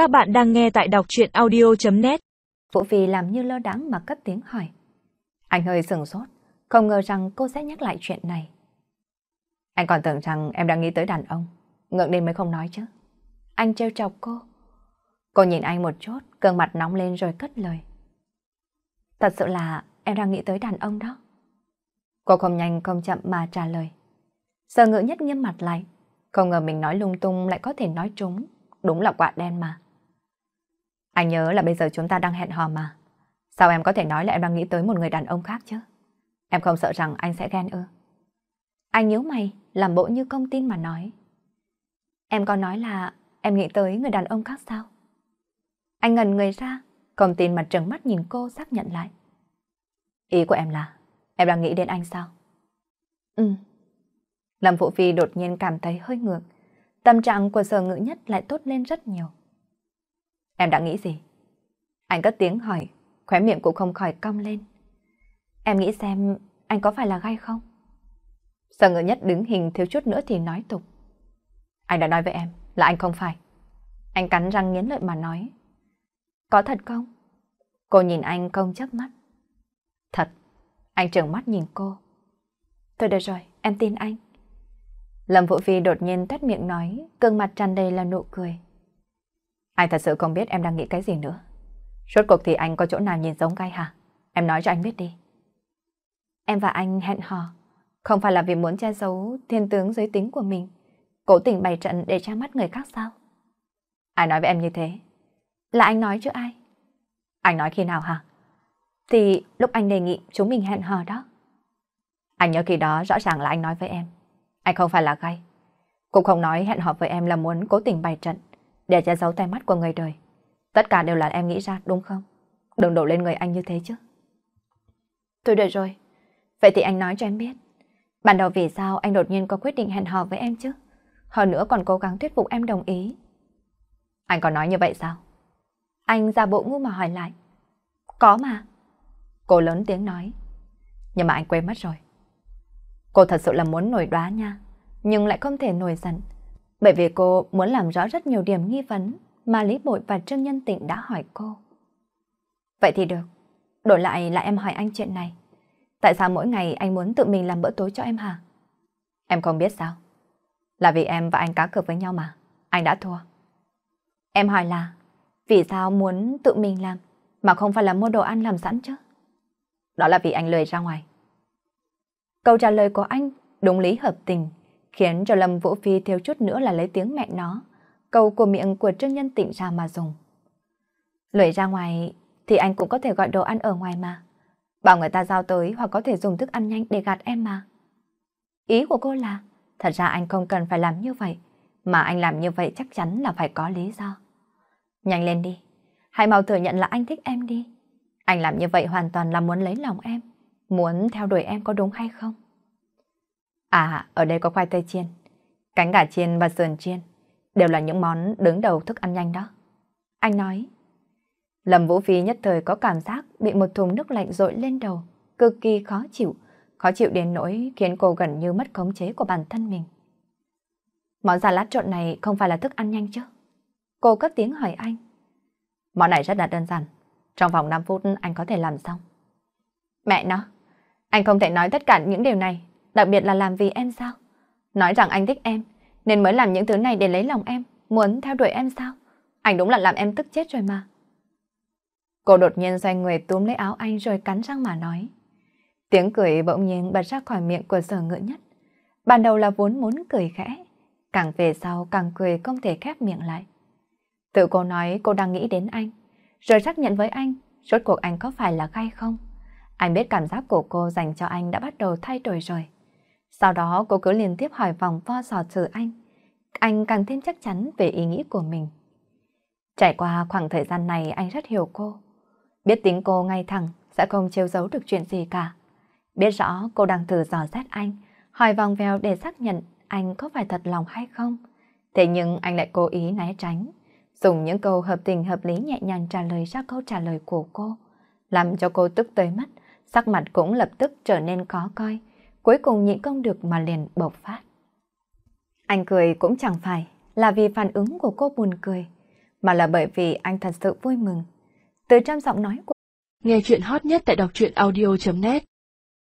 Các bạn đang nghe tại đọc chuyện audio.net Vũ Phi làm như lơ đáng mà cất tiếng hỏi. Anh hơi sừng sốt, không ngờ rằng cô sẽ nhắc lại chuyện này. Anh còn tưởng rằng em đang nghĩ tới đàn ông, ngượng nên mới không nói chứ. Anh trêu chọc cô. Cô nhìn anh một chút, gương mặt nóng lên rồi cất lời. Thật sự là em đang nghĩ tới đàn ông đó. Cô không nhanh không chậm mà trả lời. Sở ngữ nhất nghiêm mặt lại, không ngờ mình nói lung tung lại có thể nói trúng, đúng là quả đen mà. Anh nhớ là bây giờ chúng ta đang hẹn hò mà. Sao em có thể nói là em đang nghĩ tới một người đàn ông khác chứ? Em không sợ rằng anh sẽ ghen ư? Anh nhíu mày, làm bộ như công tin mà nói. Em có nói là em nghĩ tới người đàn ông khác sao? Anh ngần người ra, công tin mà trừng mắt nhìn cô xác nhận lại. Ý của em là, em đang nghĩ đến anh sao? Ừ. Lâm Phụ Phi đột nhiên cảm thấy hơi ngược. Tâm trạng của sở ngữ nhất lại tốt lên rất nhiều. Em đã nghĩ gì? Anh cất tiếng hỏi, khóe miệng cũng không khỏi cong lên. Em nghĩ xem anh có phải là gay không? Sở ngữ nhất đứng hình thiếu chút nữa thì nói tục. Anh đã nói với em là anh không phải. Anh cắn răng nghiến lợi mà nói. Có thật không? Cô nhìn anh không chớp mắt. Thật. Anh trợn mắt nhìn cô. Thôi được rồi, em tin anh. Lâm Vũ Phi đột nhiên tét miệng nói, gương mặt tràn đầy là nụ cười. Anh thật sự không biết em đang nghĩ cái gì nữa. Rốt cuộc thì anh có chỗ nào nhìn giống gai hả? Em nói cho anh biết đi. Em và anh hẹn hò, không phải là vì muốn che giấu thiên tướng giới tính của mình, cố tình bày trận để tra mắt người khác sao? Ai nói với em như thế? Là anh nói chứ ai? Anh nói khi nào hả? Thì lúc anh đề nghị chúng mình hẹn hò đó. Anh nhớ khi đó rõ ràng là anh nói với em. Anh không phải là gay. Cũng không nói hẹn hò với em là muốn cố tình bày trận để che giấu tay mắt của người đời. Tất cả đều là em nghĩ ra, đúng không? Đừng đổ lên người anh như thế chứ. Tôi đợi rồi. Vậy thì anh nói cho em biết. Ban đầu vì sao anh đột nhiên có quyết định hẹn hò với em chứ? Hơn nữa còn cố gắng thuyết phục em đồng ý. Anh có nói như vậy sao? Anh ra bộ ngu mà hỏi lại. Có mà. Cô lớn tiếng nói. Nhưng mà anh quên mất rồi. Cô thật sự là muốn nổi đoá nha. Nhưng lại không thể nổi giận. Bởi vì cô muốn làm rõ rất nhiều điểm nghi vấn mà Lý Bội và Trương Nhân Tịnh đã hỏi cô. Vậy thì được. Đổi lại là em hỏi anh chuyện này. Tại sao mỗi ngày anh muốn tự mình làm bữa tối cho em hả? Em không biết sao. Là vì em và anh cá cược với nhau mà. Anh đã thua. Em hỏi là, vì sao muốn tự mình làm mà không phải là mua đồ ăn làm sẵn chứ? Đó là vì anh lười ra ngoài. Câu trả lời của anh đúng lý hợp tình khiến cho Lâm Vũ Phi thiếu chút nữa là lấy tiếng mẹ nó, câu của miệng của Trương Nhân Tịnh ra mà dùng. Lưỡi ra ngoài thì anh cũng có thể gọi đồ ăn ở ngoài mà. Bảo người ta giao tới hoặc có thể dùng thức ăn nhanh để gạt em mà. Ý của cô là, thật ra anh không cần phải làm như vậy, mà anh làm như vậy chắc chắn là phải có lý do. Nhanh lên đi, hãy mau thừa nhận là anh thích em đi. Anh làm như vậy hoàn toàn là muốn lấy lòng em, muốn theo đuổi em có đúng hay không? À, ở đây có khoai tây chiên, cánh gà chiên và sườn chiên, đều là những món đứng đầu thức ăn nhanh đó. Anh nói. Lâm Vũ Phi nhất thời có cảm giác bị một thùng nước lạnh rội lên đầu, cực kỳ khó chịu, khó chịu đến nỗi khiến cô gần như mất khống chế của bản thân mình. Món salad trộn này không phải là thức ăn nhanh chứ? Cô cất tiếng hỏi anh. Món này rất là đơn giản, trong vòng 5 phút anh có thể làm xong. Mẹ nó, anh không thể nói tất cả những điều này đặc biệt là làm vì em sao? Nói rằng anh thích em, nên mới làm những thứ này để lấy lòng em, muốn theo đuổi em sao? Anh đúng là làm em tức chết rồi mà. Cô đột nhiên xoay người túm lấy áo anh rồi cắn răng mà nói. Tiếng cười bỗng nhiên bật ra khỏi miệng của sở ngựa nhất. Ban đầu là vốn muốn cười khẽ, càng về sau càng cười không thể khép miệng lại. Tự cô nói cô đang nghĩ đến anh, rồi xác nhận với anh, rốt cuộc anh có phải là gay không? Anh biết cảm giác của cô dành cho anh đã bắt đầu thay đổi rồi. Sau đó cô cứ liên tiếp hỏi vòng vo dò trừ anh. Anh càng thêm chắc chắn về ý nghĩ của mình. Trải qua khoảng thời gian này anh rất hiểu cô. Biết tính cô ngay thẳng, sẽ không trêu giấu được chuyện gì cả. Biết rõ cô đang thử dò xét anh, hỏi vòng vèo để xác nhận anh có phải thật lòng hay không. Thế nhưng anh lại cố ý né tránh, dùng những câu hợp tình hợp lý nhẹ nhàng trả lời ra câu trả lời của cô, làm cho cô tức tới mất, sắc mặt cũng lập tức trở nên khó coi, cuối cùng nhịn không được mà liền bộc phát. Anh cười cũng chẳng phải là vì phản ứng của cô buồn cười, mà là bởi vì anh thật sự vui mừng. Từ trong giọng nói của Nghe chuyện hot nhất tại đọc truyện audio.net